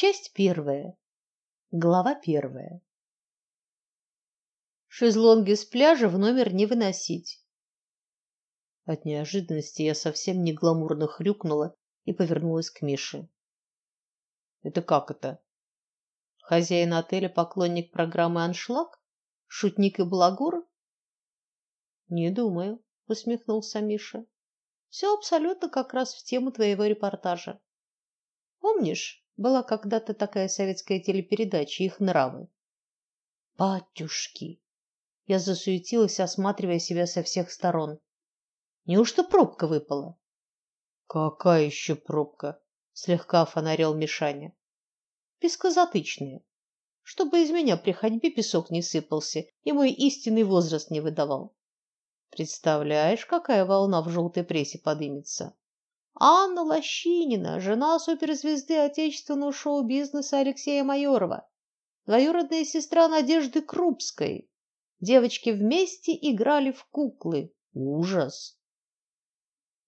Часть первая. Глава первая. Шезлонги с пляжа в номер не выносить. От неожиданности я совсем не гламурно хрюкнула и повернулась к Мише. Это как это? Хозяин отеля поклонник программы Аншлаг? Шутник и балагур? Не думаю, усмехнулся Миша. Все абсолютно как раз в тему твоего репортажа. Помнишь, была когда-то такая советская телепередача Их нравы. Батюшки. Я засуетилась, осматривая себя со всех сторон. Неужто пробка выпала? Какая еще пробка? слегка фонарил Мишаня. Пескозатычная. Чтобы из меня при ходьбе песок не сыпался и мой истинный возраст не выдавал. Представляешь, какая волна в желтой прессе подымется? Анна Лощинина, жена суперзвезды отечественного шоу-бизнеса Алексея Майорова, двоюродная сестра Надежды Крупской. Девочки вместе играли в куклы. Ужас.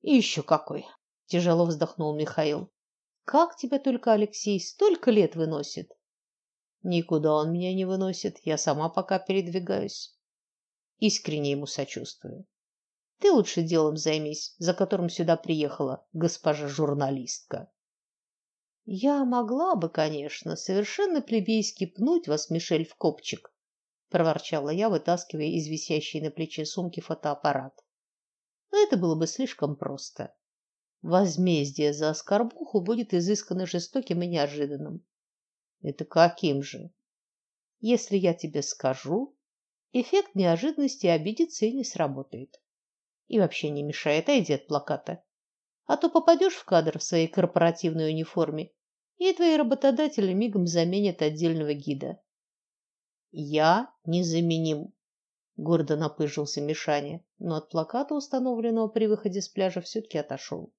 И еще какой, тяжело вздохнул Михаил. Как тебя только Алексей столько лет выносит? Никуда он меня не выносит, я сама пока передвигаюсь. Искренне ему сочувствую. Ты лучше делом займись, за которым сюда приехала госпожа журналистка. Я могла бы, конечно, совершенно плебейски пнуть вас, Мишель, в копчик, проворчала я, вытаскивая из висящей на плече сумки фотоаппарат. Но это было бы слишком просто. Возмездие за оскорбуху будет изысканно жестоким и неожиданным. Это каким же? Если я тебе скажу, эффект неожиданности обидеться и не сработает. И вообще не мешает, отойди от плаката. А то попадешь в кадр в своей корпоративной униформе, и твои работодатели мигом заменят отдельного гида. Я незаменим, гордо напыжился Мишаня, но от плаката, установленного при выходе с пляжа, все таки отошел.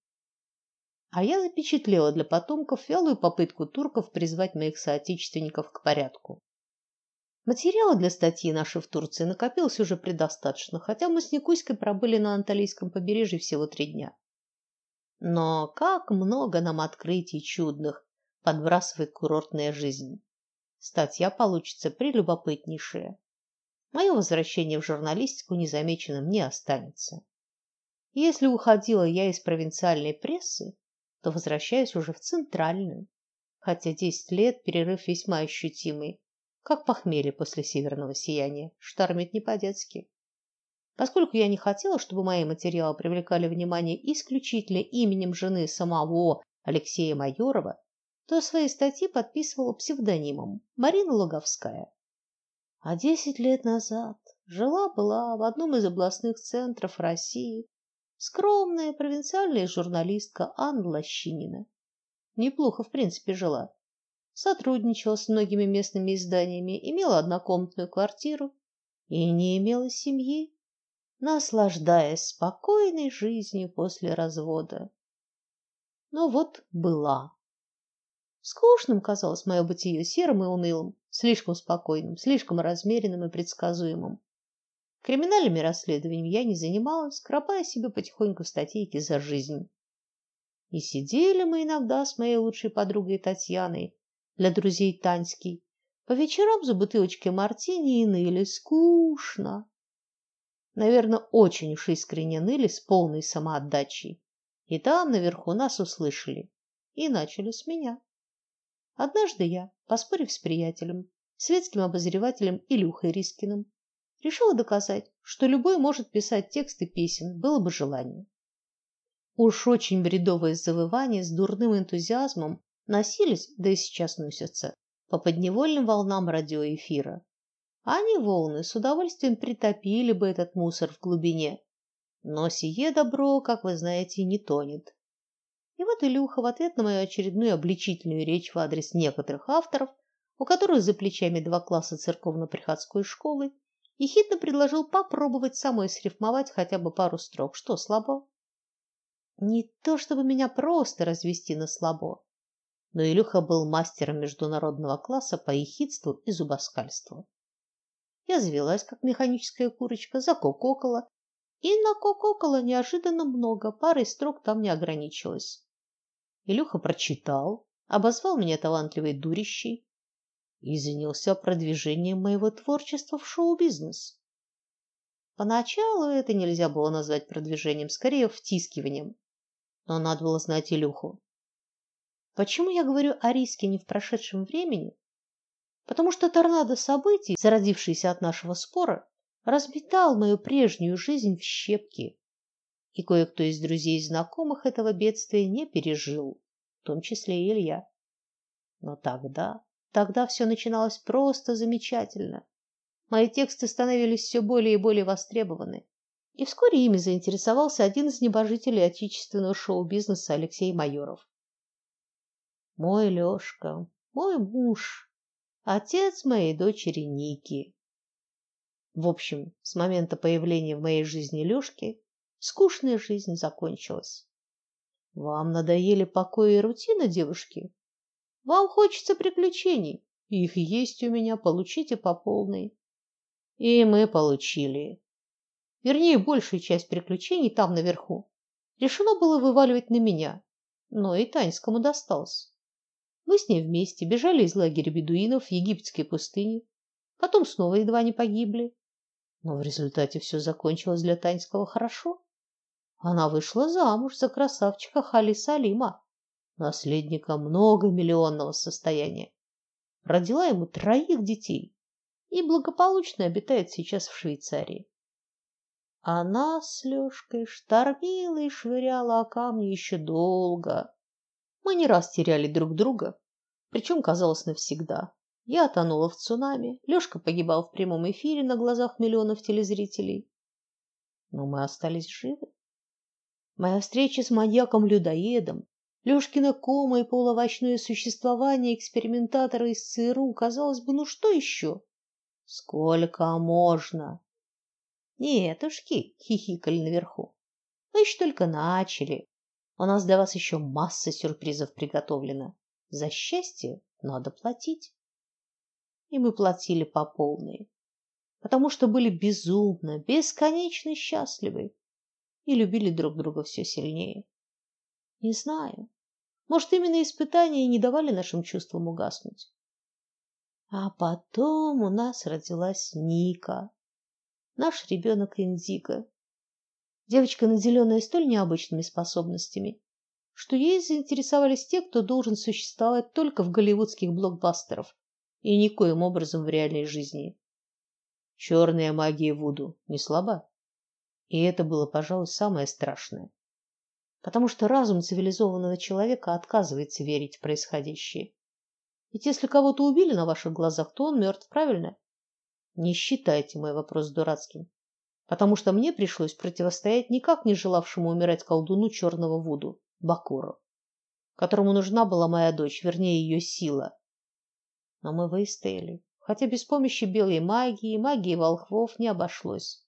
А я запечатлела для потомков вялую попытку турков призвать моих соотечественников к порядку. Материала для статьи нашей в Турции накопилось уже предостаточно, хотя мы с Никуськой пробыли на Анталийском побережье всего три дня. Но как много нам открытий чудных подбрасывает курортная жизнь. Статья получится прелюбопытнейшая. Мое возвращение в журналистику незамеченным не останется. Если уходила я из провинциальной прессы, то возвращаюсь уже в центральную, хотя десять лет перерыв весьма ощутимый как похмелье после северного сияния, штормит не по-детски. Поскольку я не хотела, чтобы мои материалы привлекали внимание исключительно именем жены самого Алексея Майорова, то свои статьи подписывала псевдонимом Марина Логовская. А десять лет назад жила-была в одном из областных центров России скромная провинциальная журналистка Анна Лощинина. Неплохо, в принципе, жила сотрудничала с многими местными изданиями, имела однокомнатную квартиру и не имела семьи, наслаждаясь спокойной жизнью после развода. Но вот была. Скучным казалось мое бытие, серым и унылым, слишком спокойным, слишком размеренным и предсказуемым. Криминальными расследованиями я не занималась, кропая себе потихоньку статейки за жизнь. И сидели мы иногда с моей лучшей подругой Татьяной для друзей Таньский. По вечерам за бутылочкой мартини и ныли скучно. Наверное, очень уж искренне ныли с полной самоотдачей. И там наверху нас услышали и начали с меня. Однажды я, поспорив с приятелем, светским обозревателем Илюхой Рискиным, решила доказать, что любой может писать тексты песен, было бы желание. Уж очень бредовое завывание с дурным энтузиазмом носились, да и сейчас носятся, по подневольным волнам радиоэфира. Они волны с удовольствием притопили бы этот мусор в глубине. Но сие добро, как вы знаете, не тонет. И вот Илюха в ответ на мою очередную обличительную речь в адрес некоторых авторов, у которых за плечами два класса церковно-приходской школы, ехидно предложил попробовать самой срифмовать хотя бы пару строк. Что, слабо? Не то чтобы меня просто развести на слабо, но Илюха был мастером международного класса по ехидству и зубоскальству. Я завелась, как механическая курочка, закококала, и накококала неожиданно много, парой строк там не ограничилась. Илюха прочитал, обозвал меня талантливой дурищей и занялся продвижением моего творчества в шоу-бизнес. Поначалу это нельзя было назвать продвижением, скорее втискиванием. Но надо было знать Илюху. Почему я говорю о риске не в прошедшем времени? Потому что торнадо событий, зародившийся от нашего спора, разметал мою прежнюю жизнь в щепки. И кое-кто из друзей и знакомых этого бедствия не пережил, в том числе и Илья. Но тогда, тогда все начиналось просто замечательно. Мои тексты становились все более и более востребованы. И вскоре ими заинтересовался один из небожителей отечественного шоу-бизнеса Алексей Майоров. Мой Лёшка, мой муж, отец моей дочери Ники. В общем, с момента появления в моей жизни Лёшки скучная жизнь закончилась. Вам надоели покой и рутина, девушки? Вам хочется приключений? Их есть у меня, получите по полной. И мы получили. Вернее, большую часть приключений там наверху решено было вываливать на меня, но и Таньскому досталось. Мы с ней вместе бежали из лагеря бедуинов в египетской пустыне, потом снова едва не погибли. Но в результате все закончилось для Таньского хорошо. Она вышла замуж за красавчика Хали Салима, наследника многомиллионного состояния. Родила ему троих детей и благополучно обитает сейчас в Швейцарии. Она с Лёшкой штормила и швыряла о камни еще долго. Мы не раз теряли друг друга, причем казалось навсегда. Я тонула в цунами, Лёшка погибал в прямом эфире на глазах миллионов телезрителей. Но мы остались живы. Моя встреча с маньяком-людоедом, Лёшкина кома и полуовощное существование экспериментатора из ЦРУ, казалось бы, ну что еще? Сколько можно? Нетушки, хихикали наверху. Мы еще только начали. У нас для вас еще масса сюрпризов приготовлено. За счастье надо платить. И мы платили по полной, потому что были безумно, бесконечно счастливы и любили друг друга все сильнее. Не знаю. Может, именно испытания не давали нашим чувствам угаснуть. А потом у нас родилась Ника, наш ребенок Индиго. Девочка, наделенная столь необычными способностями, что ей заинтересовались те, кто должен существовать только в голливудских блокбастерах и никоим образом в реальной жизни. Черная магия Вуду не слаба. И это было, пожалуй, самое страшное. Потому что разум цивилизованного человека отказывается верить в происходящее. Ведь если кого-то убили на ваших глазах, то он мертв, правильно? Не считайте мой вопрос дурацким, потому что мне пришлось противостоять никак не желавшему умирать колдуну черного Вуду, Бакуру, которому нужна была моя дочь, вернее ее сила. Но мы выстояли, хотя без помощи белой магии и магии волхвов не обошлось.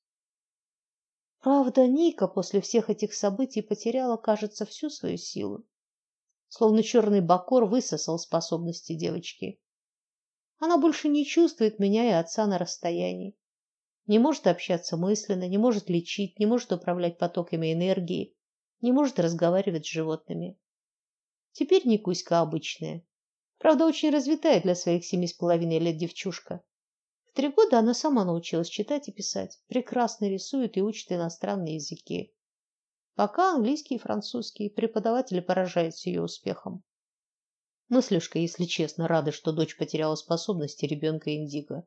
Правда, Ника после всех этих событий потеряла, кажется, всю свою силу словно черный бакор высосал способности девочки. Она больше не чувствует меня и отца на расстоянии. Не может общаться мысленно, не может лечить, не может управлять потоками энергии, не может разговаривать с животными. Теперь Никуська обычная. Правда, очень развитая для своих семи с половиной лет девчушка. В три года она сама научилась читать и писать, прекрасно рисует и учит иностранные языки. Пока английский и французский. Преподаватели поражаются ее успехом. Мы с Лёшкой, если честно, рады, что дочь потеряла способности ребенка Индиго.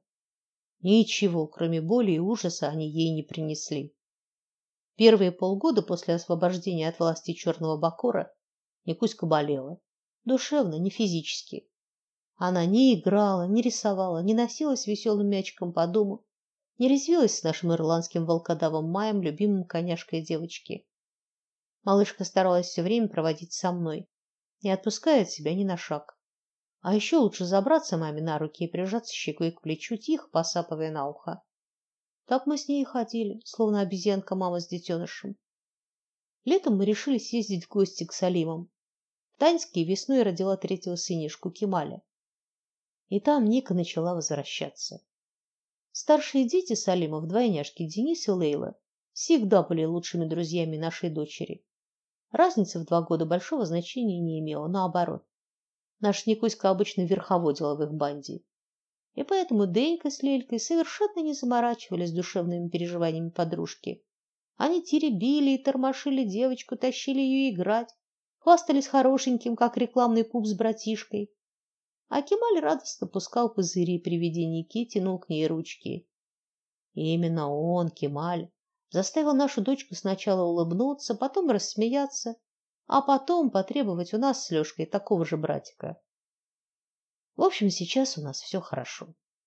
Ничего, кроме боли и ужаса, они ей не принесли. Первые полгода после освобождения от власти черного бакора Никуська болела. Душевно, не физически. Она не играла, не рисовала, не носилась веселым мячиком по дому, не резвилась с нашим ирландским волкодавом Маем, любимым коняшкой девочки. Малышка старалась все время проводить со мной, не отпуская от себя ни на шаг. А еще лучше забраться маме на руки и прижаться щекой к плечу, тихо посапывая на ухо. Так мы с ней и ходили, словно обезьянка мама с детенышем. Летом мы решили съездить в гости к Салимам. Таньский весной родила третьего сынишку Кемаля. И там Ника начала возвращаться. Старшие дети Салимов, двойняшки Денис и Лейла, всегда были лучшими друзьями нашей дочери. Разница в два года большого значения не имела, наоборот. Наша Никуська обычно верховодила в их банде. И поэтому Дейка с Лелькой совершенно не заморачивались душевными переживаниями подружки. Они теребили и тормошили девочку, тащили ее играть, хвастались хорошеньким, как рекламный пуп с братишкой. А Кемаль радостно пускал пузыри при виде Ники, тянул к ней ручки. И именно он, Кемаль, заставил нашу дочку сначала улыбнуться, потом рассмеяться, а потом потребовать у нас с Лёшкой такого же братика. В общем, сейчас у нас все хорошо.